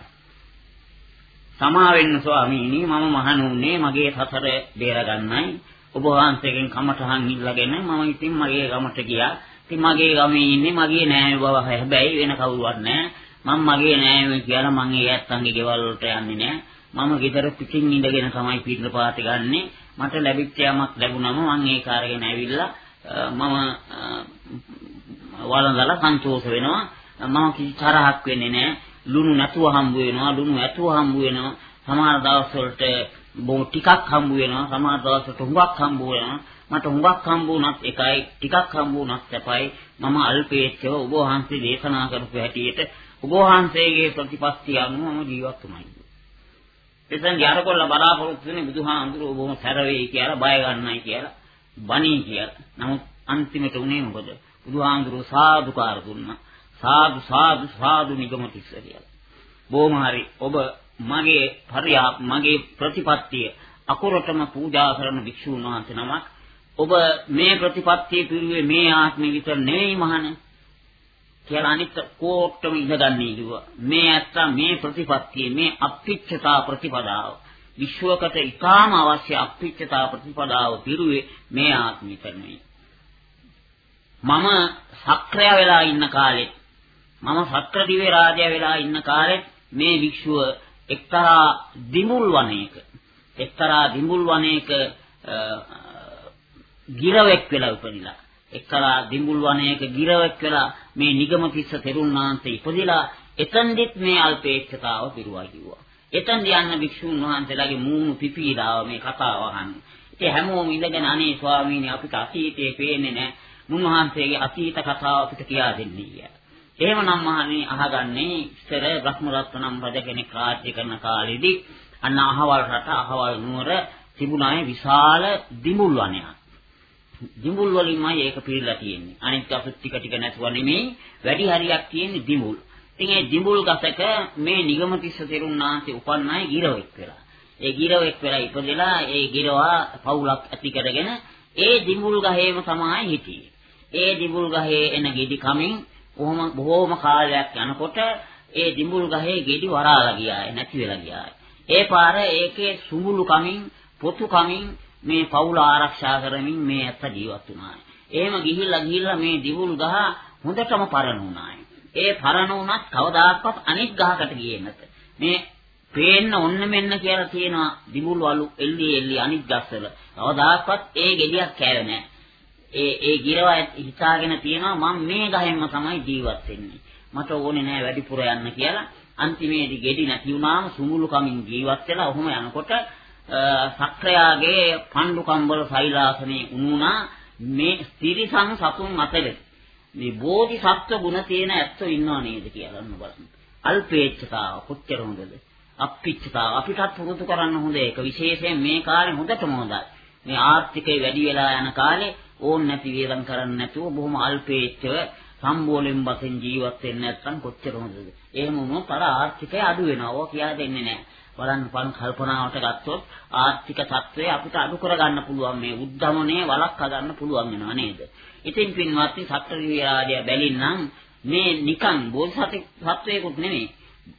සමා වෙන්න ස්වාමීනි මම මහණුන්නේ මගේ සසර බේරගන්නයි ඔබ වහන්සේගෙන් කමඨහන් ඉල්ලගෙන මම ඉතින් මගේ ගමට ගියා. ඉතින් මගේ ගමේ ඉන්නේ මගේ නෑය බව හැබැයි වෙන කවුරුවත් නෑ. මම මගේ නෑය කියලා මම ඒ ඇත්තන්ගේ ගෙවල් වලට යන්නේ නෑ. මම ගෙදර පිටින් ඉඳගෙන තමයි පිටර පාති ගන්නෙ. මට ලැබිච්ච යමක් ලැබුණම මම ඒක අරගෙන ඇවිල්ලා මම වළඳලා සන්තෝෂ වෙනවා. මම කිසි තරහක් වෙන්නේ නැහැ. ලුණු නැතුව හම්බ වෙනවා, ලුණු ඇතුව හම්බ වෙනවා. සමහර දවස් වලට බොහොම ටිකක් හම්බ වෙනවා. සමහර දවස් වලට හුඟක් හම්බ වෙනවා. මට හුඟක් හම්බ වුණත් එකයි, ටිකක් හම්බ වුණත් සැපයි. මම අල්පේච්ඡව ඔබ වහන්සේ දේශනා කරපු හැටියට ඔබ වහන්සේගේ ප්‍රතිපත්තිය අනුව මම ජීවත් වුණා. එතෙන් යාරකොල්ල බලාපොරොත්තු වෙන්නේ බුදුහාමුදුරුවෝ බොහොම සැර වෙයි කියලා බය ගන්නයි කියලා බණී කියලා. නමුත් අන්තිමට උනේ මොකද? බුදුහාමුදුරුවෝ සාදුකාර දුන්නා. සාදු සාදු සාදු නිගමතිස්ස කියලා. බොහොම හරි. ඔබ මගේ පරියා මගේ ප්‍රතිපත්තිය අකුරටම පූජා කරන භික්ෂුන් වහන්සේ නමක් ඔබ මේ ප්‍රතිපත්තිය පිළිවේ මේ ආත්මෙ විතර නෙවෙයි මහානේ කියලා අනිත් කෝට්ටම ඉඳගන්නේ කිව්වා. මේ ඇත්ත මේ ප්‍රතිපත්තිය මේ අප්පිච්චතා ප්‍රතිපදාව විශ්වකට ඉතාම අවශ්‍ය අප්පිච්චතා ප්‍රතිපදාව පිරුවේ මේ ආත්මිකරණය. මම සක්‍රය වෙලා ඉන්න කාලෙත් මම සක්‍ර දිවේ රාජය වෙලා ඉන්න කාලෙත් මේ වික්ෂුව එක්තරා දිමුල් වනයේක එක්තරා දිමුල් වනයේක ගිරවෙක් වෙලා උපදිලා එක්තරා දිඹුල් වනයේක ගිරවෙක් වෙලා මේ නිගමතිස්ස තෙරුණාන්සේ ඉපදිලා එතෙන්දිත් මේ අල්පේච්ඡතාව පිරුවා කිව්වා. එතෙන්ද යන්න භික්ෂුන් වහන්සේලාගේ මූණු පිපිලාව මේ කතාව අහන්න. ඉතින් හැමෝම ඉඳගෙන අනේ ස්වාමීනි අපිට අතීතේ පේන්නේ නැහැ. මුන්වහන්සේගේ අතීත කතාව අපිට කියා දෙන්නේ කියලා. එහෙමනම් මහණේ අහගන්නේ ඉස්සර බ්‍රහ්මරත්නම් රජ කෙනෙක් රාජ්‍ය කරන කාලෙදී අන්න අහවල් රට අහවල් නුවර තිබුණායේ විශාල දිඹුල් වනයක්. දිඹුල් වලින්මයි ඒක පිරලා තියෙන්නේ. අනිත් අපිට ටික ටික නැතුව නෙමෙයි වැඩි හරියක් තියෙන්නේ දිඹුල්. ඉතින් ඒ දිඹුල් ගසක මේ නිගමතිස්ස තෙරුණාන්සේ උපන්නයි ගිරවෙක් වෙලා. ඒ ගිරවෙක් වෙලා ඉපදෙලා ඒ ගිරවා පවුලක් ඇති කරගෙන ඒ දිඹුල් ගහේම තමයි හිටියේ. ඒ දිඹුල් ගහේ එන ගෙඩි කමින් කොහොම බොහෝම කාලයක් යනකොට ඒ දිඹුල් ගහේ ගෙඩි වරාලා ගියායි නැති වෙලා ගියායි. ඒ පාර ඒකේ සුමුළු කමින් පොතු කමින් මේ පවුල ආරක්ෂා කරමින් මේ ඇත්ත ජීවත් වුණා. එහෙම ගිහිල්ලා ගිහිල්ලා මේ දිවුල් ගහ හොඳටම පරණ වුණා. ඒ පරණ වුණත් කවදාකවත් අනිත් ගහකට ගියේ නැත. මේ පේන්න ඔන්න මෙන්න කියලා තියෙනවා දිමුල් වලු එල්ලි එල්ලි අනිත් ගස්වල. කවදාකවත් ඒ ගෙඩියක් කෑවේ නැහැ. ඒ ඒ ගිරව හිතාගෙන තියෙනවා මම මේ ගහෙන්ම තමයි ජීවත් වෙන්නේ. මට ඕනේ නැහැ වැඩිපුර යන්න කියලා. අන්තිමේදී ගෙඩි නැති වුණාම සුමුළු කමින් ජීවත් වෙලා ඔහොම යනකොට සක්‍රයාගේ පණ්ඩු කම්බල සෛලාසනේ උණුනා මේ ස්තිරිසං සතුන් අතරේ මේ බෝධිසත්ව ගුණ තියෙන ඇත්තෝ ඉන්නව නේද කියලා බලන්න. අල්පේච්ඡතාව කොච්චර හොඳද? අප්පිච්ඡතාව අපිටත් පුරුදු කරන්න හොඳ ඒක. විශේෂයෙන් මේ කාලේ හොඳටම හොඳයි. මේ ආර්ථිකය වැඩි වෙලා යන කාලේ ඕන් නැති වේදම් කරන්නේ නැතුව බොහොම අල්පේච්ඡව සම්බෝලෙන් බසෙන් ජීවත් වෙන්න නැත්නම් කොච්චර හොඳද? එහෙම වුණොත් අර ආර්ථිකය අඩු වෙනවා. ඕක කියලා දෙන්නේ නැහැ. බලන්න පන් කල්පනාවට ගත්තොත් ආර්ථික තත්ත්වය අපිට අඩු කරගන්න පුළුවන් මේ උද්දමනයේ වළක්වා ගන්න පුළුවන් වෙනවා නේද? ඉතින් පින්වත්නි සත්‍ත්‍රිය රාජය බැලින්නම් මේ නිකන් බෝධිසත්ව සත්වයකුත් නෙමෙයි.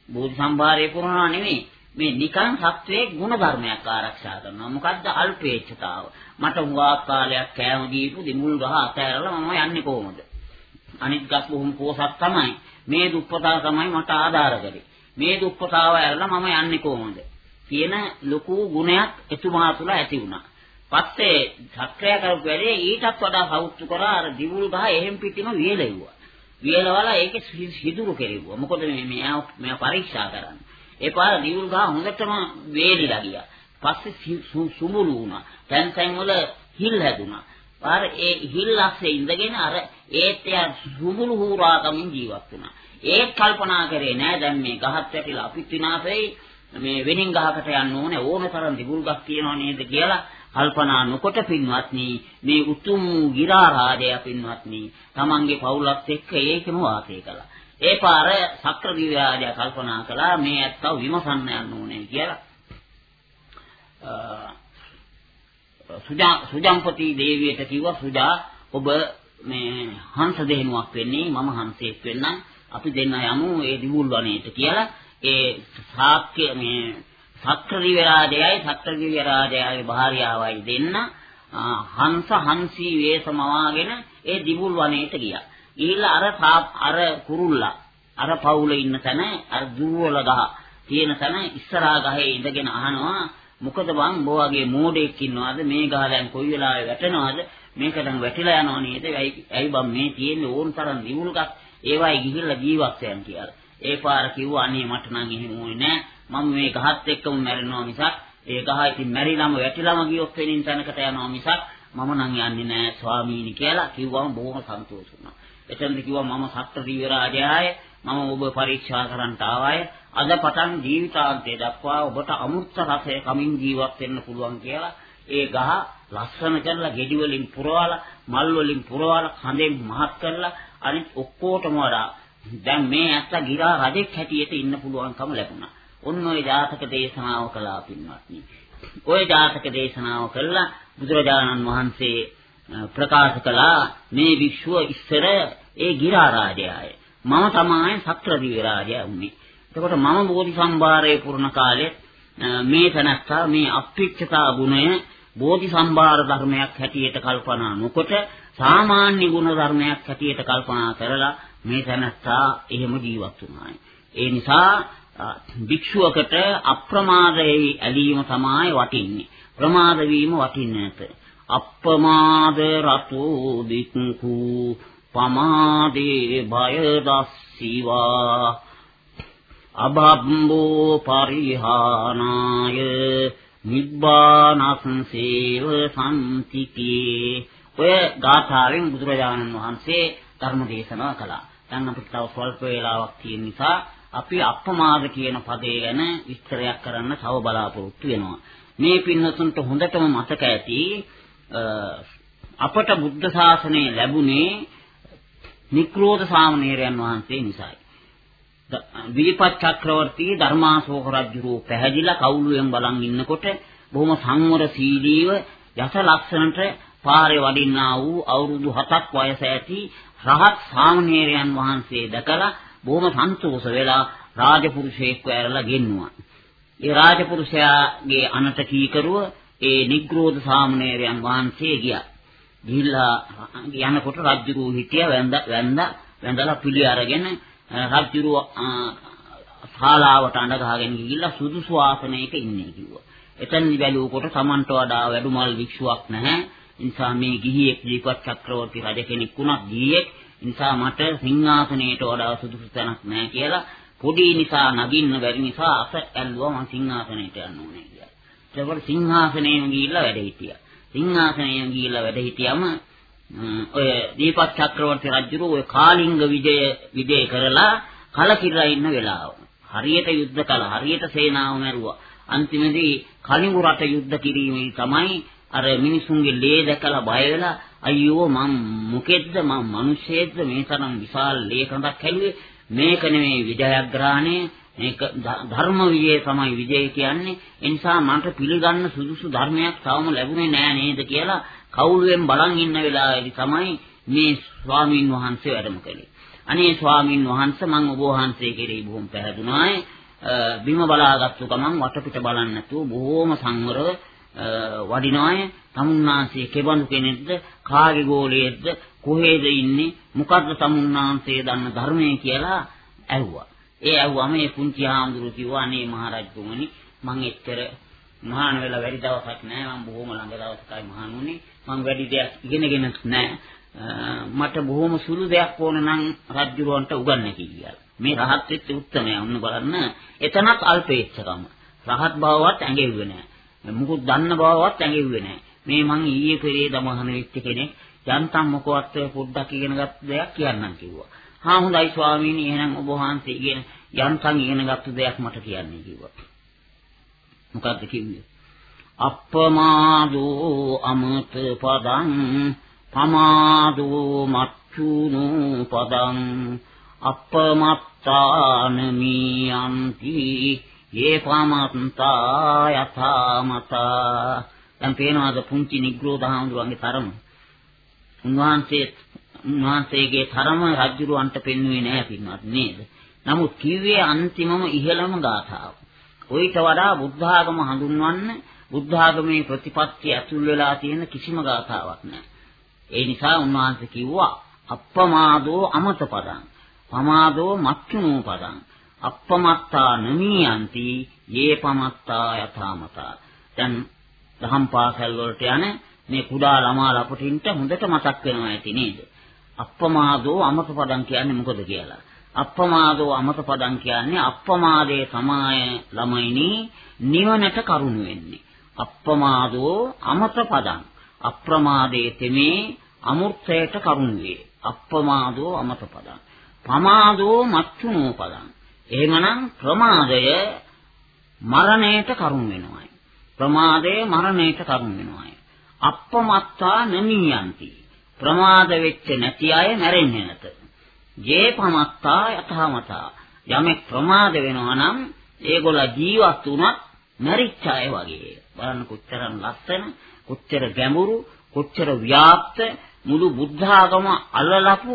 බෝධි සම්භාරයේ පුරනවා නෙමෙයි. මේ නිකන් සත්වයේ ගුණ ධර්මයක් ආරක්ෂා කරනවා. මොකද්ද අල්පේච්ඡතාව. මට හුඟා කාලයක් කෑම දීපු දෙමුල් ගහ අතෑරලා මම යන්නේ කොහොමද? අනිත් ගස් බොහොම පෝසත් තමයි. මේ දුප්පතා තමයි මට ආධාර කරේ. මේ දුප්පතාව ඇරලා මම යන්නේ කොහොමද කියන ලොකු ගුණයක් එතුමා තුළ ඇති වුණා. පස්සේ සත්‍යය කරපු වැඩේ ඊටත් වඩා සෞත්තු කරා අර දිවුල් ගහ එහෙම් පිටිම වියලෙව්වා. වියලවලා ඒකේ සිදුරු කෙරෙව්වා. මොකද මේ මෙයා මෙයා පරීක්ෂා කරන්නේ. ඒ පාර දිවුල් ගහ හොඳටම වේලිලා ගියා. පස්සේ සුමුළු වුණා. තැන් තැන් වල හිල් හැදුනා. පාර ඒ හිල් අස්සේ ඉඳගෙන අර ඒත් එයා සුමුළු හුරාකමින් ජීවත් වුණා. ඒත් කල්පනා කරේ නෑ දැන් මේ ගහත් වැටිලා අපිත් විනාශෙයි මේ වෙනින් ගහකට යන්න ඕනේ ඕන තරම් දිගුල් ගස් තියනවා නේද කියලා කල්පනා නොකොට පින්වත්නි මේ උතුම් ගිරා රාජය පින්වත්නි තමන්ගේ පවුලත් එක්ක ඒකම වාසය කළා. ඒ පාර සක්‍ර දිව්‍ය රාජය කල්පනා කළා මේ ඇත්තව විමසන්න යන්න ඕනේ කියලා. සුජා සුජම්පති දේවියට කිව්වා සුජා ඔබ මේ හංස දෙහිණුවක් වෙන්නේ මම හංසෙක් වෙන්නම් අපි දෙන්න යමු ඒ දිවුල් වනයේට කියලා ඒ ශාක්‍ය මේ සක්‍රදිව්‍ය රාජයයි සක්‍රදිව්‍ය රාජයාගේ භාර්යාවයි දෙන්න හංස හංසී වේසමවාගෙන ඒ දිබුල් වනයේට ගියා. ගිහිල්ලා අර අර කුරුල්ලා අර පවුලේ ඉන්න තැන අර දුර්වල ගහ තියෙන තැන ඉස්සරහා ගහේ ඉඳගෙන අහනවා මොකද බං බෝ වගේ මෝඩෙක් ඉන්නවද? මේ ගහ දැන් කොයි වෙලාවෙ වැටෙනවද? මේක දැන් වැටිලා යනව නේද? ඇයි බං මේ තියෙන්නේ? ඕන තරම් දියුණුකක් ඒවයි ගිහිල්ලා ජීවත් වෙන කියලා. ඒ පාර කිව්වා අනේ මට නම් එහෙම ඕනේ නෑ. මම මේ ගහත් එක්කම මැරෙනවා මිසක් ඒ ගහ ඉතින් මැරිලාම වැටිලාම ගියොත් වෙනින් තැනකට යනවා මිසක් මම නම් යන්නේ නෑ ස්වාමීනි කියලා කිව්වම බොහොම සතුටු වුණා. එතනදි කිව්වා මම සත්ත්ව දිව්‍ය රාජයාය. මම ඔබ පරීක්ෂා කරන්නට ආවාය. අද පටන් ජීවිතාන්තය දක්වා ඔබට අමෘත රසය කමින් ජීවත් වෙන්න පුළුවන් කියලා ඒ ගහ ලස්සන කරලා ගෙඩි වලින් පුරවලා මල් වලින් පුරවලා කඳෙන් මහත් කරලා අනිත් ඔක්කොටම වඩා දැන් මේ ඇත්ත ගිරා රජෙක් හැටියට ඉන්න පුළුවන්කම ලැබුණා. ඔන්න ඔය ජාතක දේශනාව කළා පින්වත්නි. ඔය ජාතක දේශනාව කළා බුදුරජාණන් වහන්සේ ප්‍රකාශ කළා මේ විශ්ව ඉස්සර ඒ ගිරා රාජයාය. මම තමයි සක්‍රදිව්‍ය රාජයා වුනේ. එතකොට මම බෝධි සම්භාරයේ පුරණ කාලේ මේ තනස්සා මේ අප්‍රිච්ඡතා ගුණය බෝධි සම්භාර ධර්මයක් හැටියට කල්පනා නොකොට සාමාන්‍ය ගුණ ධර්මයක් හැටියට කල්පනා කරලා මේ තනස්සා එහෙම ජීවත් වුණායි. ඒ නිසා භික්ෂුවකට අප්‍රමාදයේ ඇලීම තමයි වටින්නේ. ප්‍රමාද වීම වටින්නේ නැත. අප්‍රමාද රතෝ දික්ඛු පමාදේ බය දස්සීවා අබම්බෝ පරිහානාය නිබ්බානස්සේව සම්තිකේ ඔය ගාථාවෙන් බුදුරජාණන් වහන්සේ ධර්ම දේශනා කළා. දැන් අපිට තව ස්වල්ප වේලාවක් තියෙන නිසා අපි අප්‍රමාද කියන පදේ ගැන විස්තරයක් කරන්න තව බලාපොරොත්තු වෙනවා. මේ පින්නතුන්ට හොඳටම මතක ඇති අපට බුද්ධ ශාසනය ලැබුණේ නික්‍රෝධ සාමණේරයන් වහන්සේ නිසායි. විපත් චක්‍රවර්ති ධර්මාශෝක රජුරෝ පැහැදිලා කවුළුවෙන් බලන් ඉන්නකොට බොහොම සංවර සීලීව යස ලක්ෂණට පාරේ වඩින්නා වූ අවුරුදු 7ක් වයස ඇති රහත් සාමණේරයන් වහන්සේ දැකලා බොහොම සන්තෝෂ වෙලා රාජපුරුෂයෙක්ව ඇරලා ගෙන්නුවා. ඒ රාජපුරුෂයාගේ අනට කීකරුව ඒ නිග්‍රෝධ සාමණේරයන් වහන්සේ ගියා. ගිහිල්ලා යනකොට රජුරු හිටියා වැඳ වැඳ වැඳලා පිළි අරගෙන රජුරු ශාලාවට අඬ ගහගෙන ගිහිල්ලා සුදුසු ආසනයක ඉන්නේ කිව්වා. එතෙන්දි බැලුවකොට Tamanට වඩා වැඩුමල් වික්ෂුවක් නැහැ. නිසා මේ ගිහියෙක් දීපත් චක්‍රවර්ති රජ කෙනෙක් වුණත් ගිහියෙක් නිසා මට සිංහාසනයට වඩා සුදුසු තැනක් නැහැ කියලා පොඩි නිසා නගින්න බැරි නිසා අත ඇල්ලුවා මම සිංහාසනයට යන්න ඕනේ කියලා. ඒකවල සිංහාසනයෙන් ගිහිල්ලා වැඩ හිටියා. සිංහාසනයෙන් ගිහිල්ලා වැඩ හිටියම ඔය දීපත් චක්‍රවර්ති රජුරු ඔය කාලිංග විජය විජය කරලා කලකිරලා ඉන්න වෙලාව. හරියට යුද්ධ කළා. හරියට සේනාව මැරුවා. අන්තිමේදී කලිඟු රට යුද්ධ කිරීමේ තමයි අර මිනිසුන්ගේ ලේ දැකලා බය වෙලා අයියෝ මම මොකෙද්ද මම මිනිස්සෙක්ද මේ තරම් විශාල ලේ කඳක් හැලුවේ මේක නෙමෙයි විජයග්‍රහණය මේක ධර්ම විජය තමයි විජය කියන්නේ ඒ නිසා මට පිළිගන්න සුදුසු ධර්මයක් තවම ලැබුණේ නෑ නේද කියලා කවුළුවෙන් බලන් ඉන්න වෙලාවේදී තමයි මේ ස්වාමීන් වහන්සේ වැඩම කළේ. අනේ ස්වාමීන් වහන්සේ මම ඔබ වහන්සේ කෙරෙහි බොහොම පැහැදුනායි. බිම බලාගත්තු ගමන් වටපිට බලන්නේ නැතුව බොහොම සංවරව වඩිනවාය. තමුන්නාන්සේ කෙබඳු කෙනෙක්ද? කාගේ ගෝලයේද කොහෙද ඉන්නේ? මොකද්ද තමුන්නාන්සේ දන්න ධර්මය කියලා ඇහුවා. ඒ ඇහුවම මේ පුංචි ආම්දුරු කිව්වා අනේ මහරජතුමනි මං එච්චර මහාන වෙලා වැඩි දවසක් නෑ. මම බොහොම ළඟ දවසකයි මහානුනේ මං වැඩි දෙයක් ඉගෙනගෙන නෑ මට බොහොම සුළු දෙයක් ඕන නම් රජුරවන්ට උගන්න කියලා. මේ රහත් වෙච්ච උත්තරය වුණ බලන්න එතනත් අල්පේච්ඡකම. රහත් බවවත් ඇඟෙව්වේ නෑ. මුකුත් දන්න බවවත් ඇඟෙව්වේ නෑ. මේ මං ඊයේ පෙරේ දමහන වෙච්ච කෙනෙක් යන්තම් මොකවත් පොඩ්ඩක් ඉගෙනගත්ත දෙයක් කියන්නම් කිව්වා. හා හොඳයි ස්වාමීනි එහෙනම් ඔබ වහන්සේ ඉගෙන යන්තම් ඉගෙනගත්තු දෙයක් මට කියන්න කිව්වා. මොකද්ද කිව්වේ? අප්පමාදෝ අමත පදං පමාදෝ මච්චුනු පදං. අප්පමත්තාන මියන්ති යේ පමත්තා යථාමතා. දැන් පේනවාද පුංචි නිග්‍රෝධ හාමුදුරන්ගේ තරම? උන්වහන්සේ උන්වහන්සේගේ තරම රජුරවන්ට පෙන්වුවේ නෑ පින්වත් නේද? නමුත් කිව්වේ අන්තිමම ඉහළම ගාථාව. ඔయిత වඩා බුද්ධ ආගම හඳුන්වන්න බුද්ධ ආගමේ ප්‍රතිපත්තිය ඇතුල් වෙලා තියෙන කිසිම ගාථාවක් නැහැ. ඒ නිසා උන්වහන්සේ කිව්වා අප්පමාදෝ අමත පදං පමාදෝ මච්චුනෝ පදං අප්පමත්තා නමියන්ති යේ පමත්තා යථාමතා. දැන් දහම් පාසල් වලට යන මේ කුඩා ළමා ලපටින්ට හොඳට මතක් වෙනවා ඇති නේද? අප්පමාදෝ අමත පදං කියන්නේ මොකද කියලා? අප්පමාදෝ අමත පදං කියන්නේ අප්පමාදේ සමාය ළමයිනි නිවනට කරුණු වෙන්නේ. අප්පමාදෝ අමත පදං අප්‍රමාදේ තෙමේ අමෘතයට කරුණු වේ අප්පමාදෝ අමත පදං පමාදෝ මච්චුනෝ පදං එහෙමනම් ප්‍රමාදය මරණයට කරුණ වෙනවායි. ප්‍රමාදය මරණයට කරුණ වෙනවායි. අප්පමත්තා නමියන්ති ප්‍රමාද වෙච්ච නැති අය මැරෙන්නේ නැත. ජේ පමත්තා යථාමතා. යමෙක් ප්‍රමාද වෙනවා නම් ඒගොල්ල ජීවත් වුණත් මැරිච්ච අය වගේ බලන්න කොච්චරම් ලස්සන කොච්චර ගැඹුරු කොච්චර ව්‍යාප්ත මුළු බුද්ධ ආගම අල්ලලපු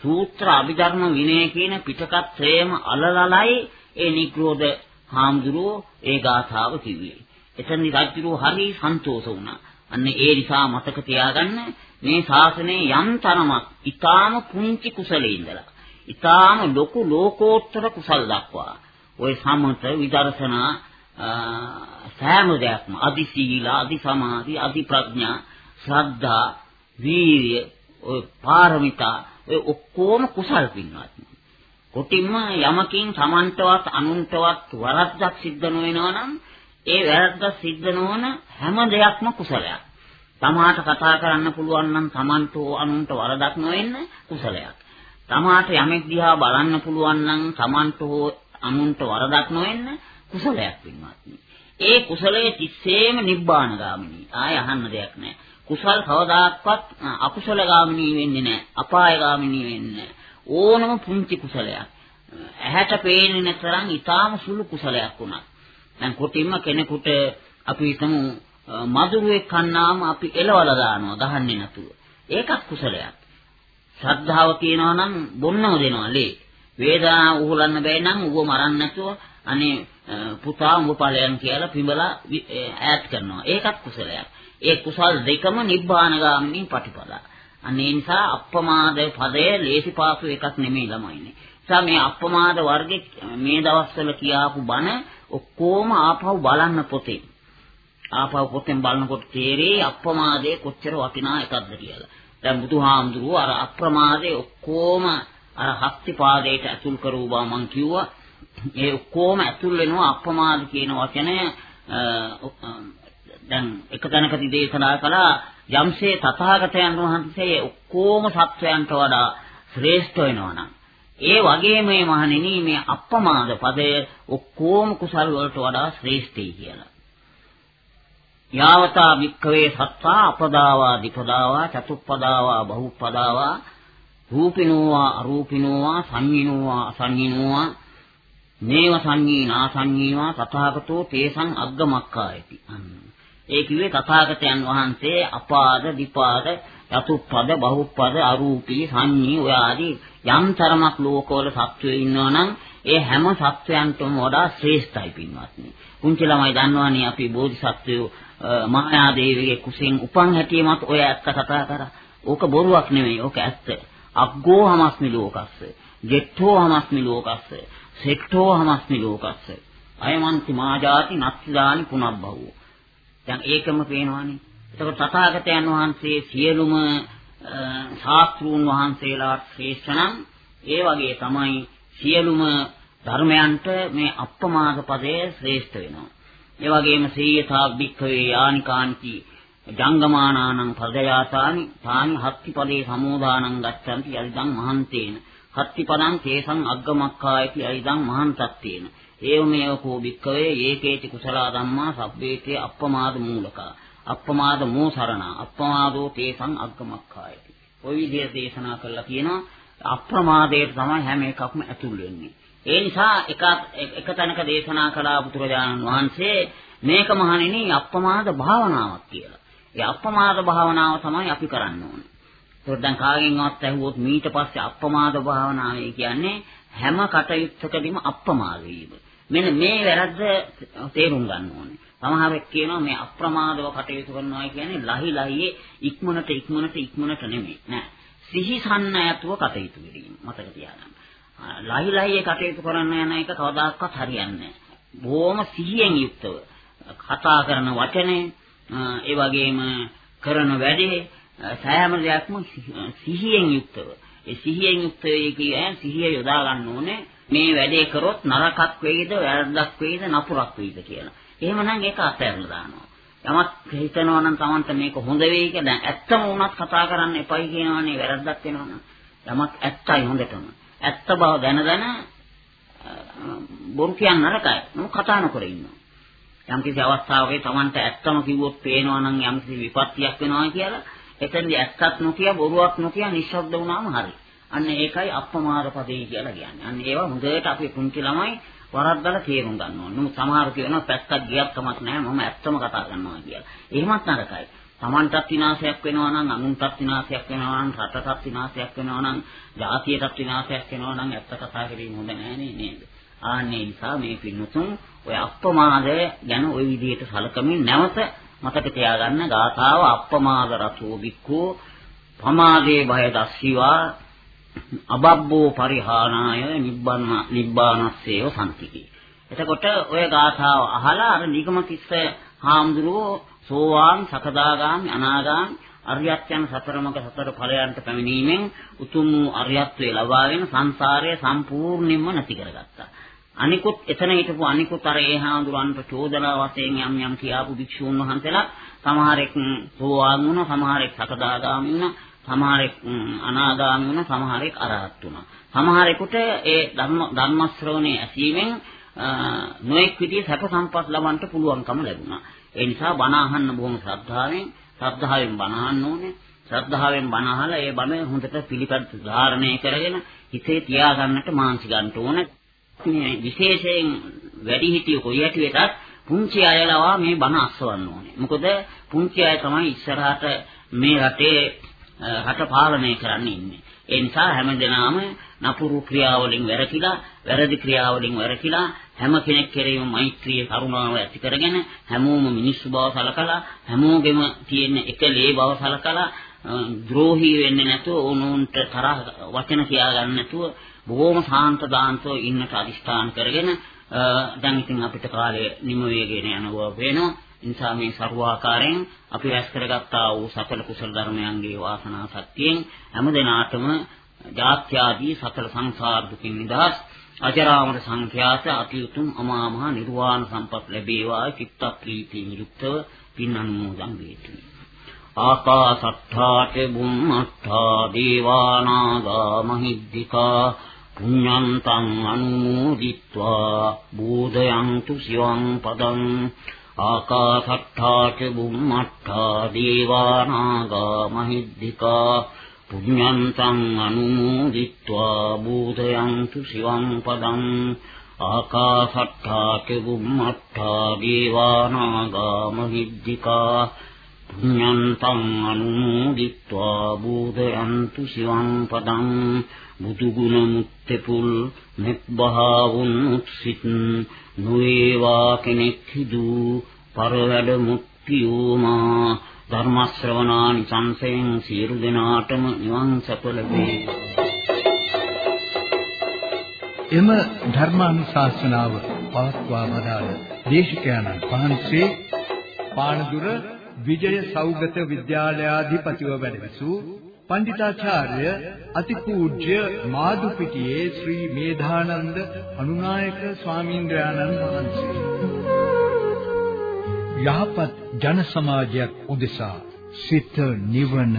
සූත්‍ර අභිධර්ම විනය කියන පිටකත් ශ්‍රේම අලලලයි ඒ නිග්‍රෝධ හාමුදුරුවෝ ඒ ගාථාව කිව්වේ. එතනදි රජුරෝ හරි සන්තෝෂ වුණා. අන්න ඒ නිසා මතක තියාගන්න මේ ශාසනයේ යම් තරමක් ඊටාම පුංචි කුසලයේ ඉඳලා ඊටාම ලොකු ලෝකෝත්තර කුසල් දක්වා ওই සමත විදර්ශනා සෑම දෙයක්ම අදි සීල අදි සමාධි අදි ප්‍රඥා ශ්‍රද්ධා වීර්ය ඔය පාරමිතා ඔය ඔක්කොම කුසල් පින්වත්නි. කොටින්ම යමකින් Tamanටවත් අනුන්ටවත් වරද්දක් සිද්ධ නොවෙනවා නම් ඒ වැරද්ද සිද්ධ නොවන හැම දෙයක්ම කුසලයක්. තමාට කතා කරන්න පුළුවන් නම් Tamanට අනුන්ට වරදක් නොවෙන්න කුසලයක්. තමාට යමෙක් දිහා බලන්න පුළුවන් නම් Tamanට අනුන්ට වරදක් නොවෙන්න කුසලයක් පින්වත්නි. ඒ කුසලයේ තිස්සේම නිබ්බානගාමිනී. ආය අහන්න දෙයක් නැහැ. කුසල් කවදාක්වත් අකුසල ගාමිනී වෙන්නේ නැහැ. අපාය ගාමිනී වෙන්නේ ඕනම පුංචි කුසලයක්. ඇහැට පේන්නේ නැතරම් ඊටාම සුළු කුසලයක් වුණා. දැන් කොටින්ම කෙනෙකුට අපි හිතමු මధుරයක් කන්නාම අපි එලවලා දානවා ගහන්නේ නැතුව. ඒකත් කුසලයක්. ශ්‍රද්ධාව තියනවා නම් බොන්නම දෙනවා ලේ. වේදනාව උහුලන්න බැයි නම් ඌව මරන්න නැතුව අනේ පුතා උඹ ඵලයන් කියලා පිඹලා ඈත් කරනවා. ඒකත් කුසලයක්. ඒ කුසල් දෙකම නිබ්බානගාමිනී පටිපදා. අනේ නිසා අප්‍රමාද පදය ලේසි පාසු එකක් නෙමෙයි ළමයිනේ. නිසා මේ අප්‍රමාද වර්ගේ මේ දවස්වල කියාපු බණ ඔක්කොම ආපහු බලන්න පොතේ. ආපහු පොතෙන් බලනකොට තේරෙයි අප්‍රමාදයේ කොච්චර වටිනා එකක්ද කියලා. දැන් බුදුහාමුදුරුවෝ අර අප්‍රමාදයේ ඔක්කොම අර හත්ති පාදයට ඇතුල් කරූ බව මං කිව්වා. ඒ ඔක්කොම ඇතුල් වෙනවා අප්‍රමාද කියන වචනය දැන් එක තැනකදී දේශනා කළා යම්සේ තථාගතයන් වහන්සේ ඔක්කොම සත්වයන්ට වඩා ශ්‍රේෂ්ඨ වෙනවනම් ඒ වගේ මේ මහණෙනි මේ අප්පමාද පදය ඔක්කොම කුසල් වලට වඩා ශ්‍රේෂ්ඨයි කියලා. යාවතා වික්කවේ සත්තා අපදාවා දීපදාවා චතුප්පදාවා බහුප්පදාවා රූපිනෝවා අරූපිනෝවා සංඤිනෝවා අසංඤිනෝවා නේව සංඤී නාසංඤීවා තථාගතෝ තේසං අග්ගමක්කායති අන්න ඒ කිව්වේ තථාගතයන් වහන්සේ අපාද විපාද චතුප්පද බහුප්පද අරූපී සංඤී ඔය ආදී යම් තරමක් ලෝකවල සත්වයෝ ඉන්නවනම් ඒ හැම සත්වයන්ටම වඩා ශ්‍රේෂ්ඨයි පින්වත්නි. පුංචි ළමයි දන්නවනේ අපි බෝධිසත්වයෝ මායා දේවියේ කුසෙන් උපන් හැටිමත් ඔය ඇත්ත කතා කරා. ඕක බොරුවක් නෙමෙයි. ඕක ඇත්ත. අග්ගෝ හමස්මි ලෝකස්ස. ජෙට්ඨෝ හමස්මි ලෝකස්ස. සෙක්ඨෝ හමස්මි ලෝකස්ස. අයමන්ති මාජාති නත්තිදානි පුනබ්බවෝ. දැන් ඒකම පේනවනේ. එතකොට තථාගතයන් වහන්සේ සියලුම ශාස්ත්‍රූන් වහන්සේලාට ශ්‍රේෂ්ඨ නම් ඒ වගේ තමයි සියලුම ධර්මයන්ට මේ අප්‍රමාද පදය ශ්‍රේෂ්ඨ වෙනවා. ඒ වගේම සීයතා භික්ඛවේ යානිකාන්ති ජංගමානානං පදයාතානි තානි හත්ති පදේ සමෝදානං ගච්ඡanti යරිදං මහන්තේන හත්ති පදං තේසං අග්ගමක්ඛායති යරිදං මහන්තත්තේන. ඒවමේව කෝ භික්කවේ ඒකේති කුසල ධම්මා සබ්බේතේ අප්පමාද මූලකා. අප්පමාද මෝ සරණා. අප්පමාදෝ තේසං අග්ගමක්ඛායති. ඔය විදිහට දේශනා කළා කියනවා. අප්‍රමාදයට තමයි හැම එකක්ම ඇතුල් වෙන්නේ. ඒ නිසා එක එක තැනක දේශනා කළා බුදුරජාණන් වහන්සේ මේක මහණෙනි අප්‍රමාද භාවනාවක් කියලා. ඒ අප්‍රමාද භාවනාව තමයි අපි කරන්න ඕනේ. ඒත් දැන් කාගෙන්වත් ඇහුවොත් මීට පස්සේ අප්‍රමාද භාවනාවයි කියන්නේ හැම කටයුත්තකදීම අප්‍රමාද වීම. මෙන්න මේ වැරද්ද තේරුම් ගන්න ඕනේ. සමහරෙක් කියනවා මේ අප්‍රමාදව කටයුතු කරනවා කියන්නේ ලහි ලහියේ ඉක්මනට ඉක්මනට ඉක්මනට නෙමෙයි. නෑ. සිහිසන්න ඇතුව කටයුතු කිරීම. මතක තියාගන්න. ලහි ලහියේ කටයුතු කරන්න යන එක කවදාකවත් හරියන්නේ නෑ. බොහොම සිහියෙන් යුක්තව කතා කරන වචනේ ඒ වගේම කරන වැඩේ සෑම දෙයක්ම සිහියෙන් යුක්තව ඒ සිහියෙන් යුක්ත වේ කියන්නේ සිහිය යොදා ගන්න ඕනේ මේ වැඩේ කරොත් නරකක් වෙයිද වැරද්දක් වෙයිද නපුරක් වෙයිද කියලා. එහෙමනම් ඒක අත්හැරලා දානවා. යමක් හිතනවා නම් Tamanට මේක හොඳ වෙයි කියලා දැන් ඇත්තම වුණත් කතා කරන්න එපයි කියනවනේ වැරද්දක් වෙනවනම්. යමක් ඇත්තයි හොඳටම. ඇත්ත බව දැන දැන බොරු කියන්න නරකයි. මොකක් කතා නොකර ඉන්නවා. යම් කිසි අවස්ථාවක Tamanට ඇත්තම කිව්වොත් පේනවා නම් යම් කිසි විපත්තියක් වෙනවා කියලා එතෙන්දී ඇත්තක් නොකිය බොරුවක් නොකිය නිශ්ශබ්ද වුණාම හරි. අන්න ඒකයි අප්‍රමාද පදේ කියලා කියන්නේ. අන්න ඒවා හොඳට අපි පුංචි ළමයි වරද්දලා තේරුම් ගන්න ඕනේ. නමුත් සමහර කියනවා පැත්තක් ගියක් කමක් නැහැ මම ඇත්තම කතා කරනවා කියලා. එහෙමත් නරකයි. Tamanටත් විනාශයක් වෙනවා නම් අනුන්ටත් විනාශයක් වෙනවා නම් රටටත් විනාශයක් වෙනවා නම් ජාතියටත් විනාශයක් වෙනවා නම් ඇත්ත කතා කිරීම හොඳ නැහැ නේද? ආන්නේ නිසා මේ පින්නතුන් ඔය අප්‍රමාදය ගැන ওই විදිහට සලකමින් නැවත මතක තියාගන්න ගාථාව අප්‍රමාද රතෝ වික්ඛෝ පමාදේ භය දස්සීවා අබබ්බෝ පරිහානාය නිබ්බාන නිබ්බානස්සේව සම්තිකි. එතකොට ඔය ගාථාව අහලා අර නිගමතිස්ස හාමුදුරුවෝ සෝවාන් සකදාගාමි අනාගාමි අරියත් යන සතරමක සතර ඵලයන්ට පැමිණීමෙන් උතුම් වූ අරියත්වේ ලබාගෙන සංසාරය සම්පූර්ණයෙන්ම නැති කරගත්තා. අනිකුත් එතන හිටපු අනිකුත් අර ඒ හාමුදුරන්ට චෝදනා වශයෙන් යම් යම් කියාපු භික්ෂූන් වහන්සේලා සමහරෙක් සෝවාන් වුණා සමහරෙක් සකදාගාමී වුණා සමහරෙක් අනාගාමී වුණා සමහරෙක් අරහත් වුණා. සමහරෙකුට ඒ ධර්ම ධර්ම ශ්‍රවණයේ ඇසීමෙන් නොඑක් විදිහේ සැප සම්පත් ලබන්න පුළුවන්කම ලැබුණා. ඒ නිසා බණ අහන්න බොහොම ශ්‍රද්ධාවෙන් ශ්‍රද්ධාවෙන් බණ අහන්න ඕනේ. ශ්‍රද්ධාවෙන් බණ අහලා ඒ බණ හොඳට පිළිපැද ධාරණය කරගෙන හිතේ තියාගන්නට මානසික ගන්න ඕනේ. මේ විශේෂයෙන් වැඩි හිටිය කොයි හැටි වෙතත් පුංචි අයලවා මේ බණ අස්වන්න ඕනේ. මොකද පුංචි අය තමයි ඉස්සරහට මේ රටේ රට පාලනය කරන්න ඉන්නේ. ඒ නිසා හැමදෙනාම නපුරු ක්‍රියාවලින් වැරකිලා, වැරදි ක්‍රියාවලින් වැරකිලා හැම කෙනෙක් කෙරෙහිම මෛත්‍රිය කරුණාව ඇති කරගෙන හැමෝම මිනිස්සු බව සලකලා හැමෝගෙම තියෙන එක ලේ බව සලකලා ද්‍රෝහී වෙන්නේ නැතුව ඕනෝන්ට තරහ වචන කියා ගන්න නැතුව බොහෝම සාන්ත දාන්තෝ ඉන්නට අදිස්ථාන කරගෙන දැන් ඉතින් අපිට කාලය නිම වේගෙන යනවා වෙනවා. නිසා මේ ਸਰවාකාරයෙන් අපි රැස් කරගත්තා වූ සකල කුසල ධර්මයන්ගේ වාසනා ශක්තියෙන් හැමදෙනාටම ජාත්‍යාදී සකල සංසාර දුකින් නිදහස් අජරාමර සංඛ්‍යාත අති උතුම් අමා මහ නිර්වාණ සම්පත් ලැබේවා චිත්ත ප්‍රීති නිරුක්තව පින් අනුමෝදන් වේති. ආකාසට්ඨා ච බුම්මට්ඨා දේවානාගා මහිද්దికා පුඤ්ඤන්තං අනුමෝදිත්වා බෝධයන්තු සිවං පදං ආකාශට්ඨා ච බුම්මට්ඨා දේවානාගා මහිද්దికා පුඤ්ඤන්තං අනුමෝදිත්වා බෝධයන්තු සිවං පදං ආකාශට්ඨා ච බුම්මට්ඨා දේවානාගා මහිද්దికා පුඤ්ඤන්තං අනුමෝදිත්වා බෝධයන්තු සිවං පදං බුදු ගුණ මුත්තේපුල් මෙත්බහවුන් උත්සිත නොවේවා කෙනෙක් හිදු පරවැඩ මුක්තියෝමා ධර්ම ශ්‍රවණානි සංසයෙන් සියලු දෙනාටම නිවන් සප ලැබේ. එම ධර්මානුශාසනාව පවත්වා වදාළ දේශකයන්න් වහන්සේ පානදුර විජය සෞගත විද්‍යාලයාධිපතිව වැඩවිසූ පණ්ඩිතාචාර්ය අතිපූජ්‍ය මාදුපිටියේ ශ්‍රී මේධානන්ද අනුනායක ස්වාමීන්ද්‍රයාණන් වහන්සේ. යහපත් ජන සමාජයක් උදෙසා සිත නිවන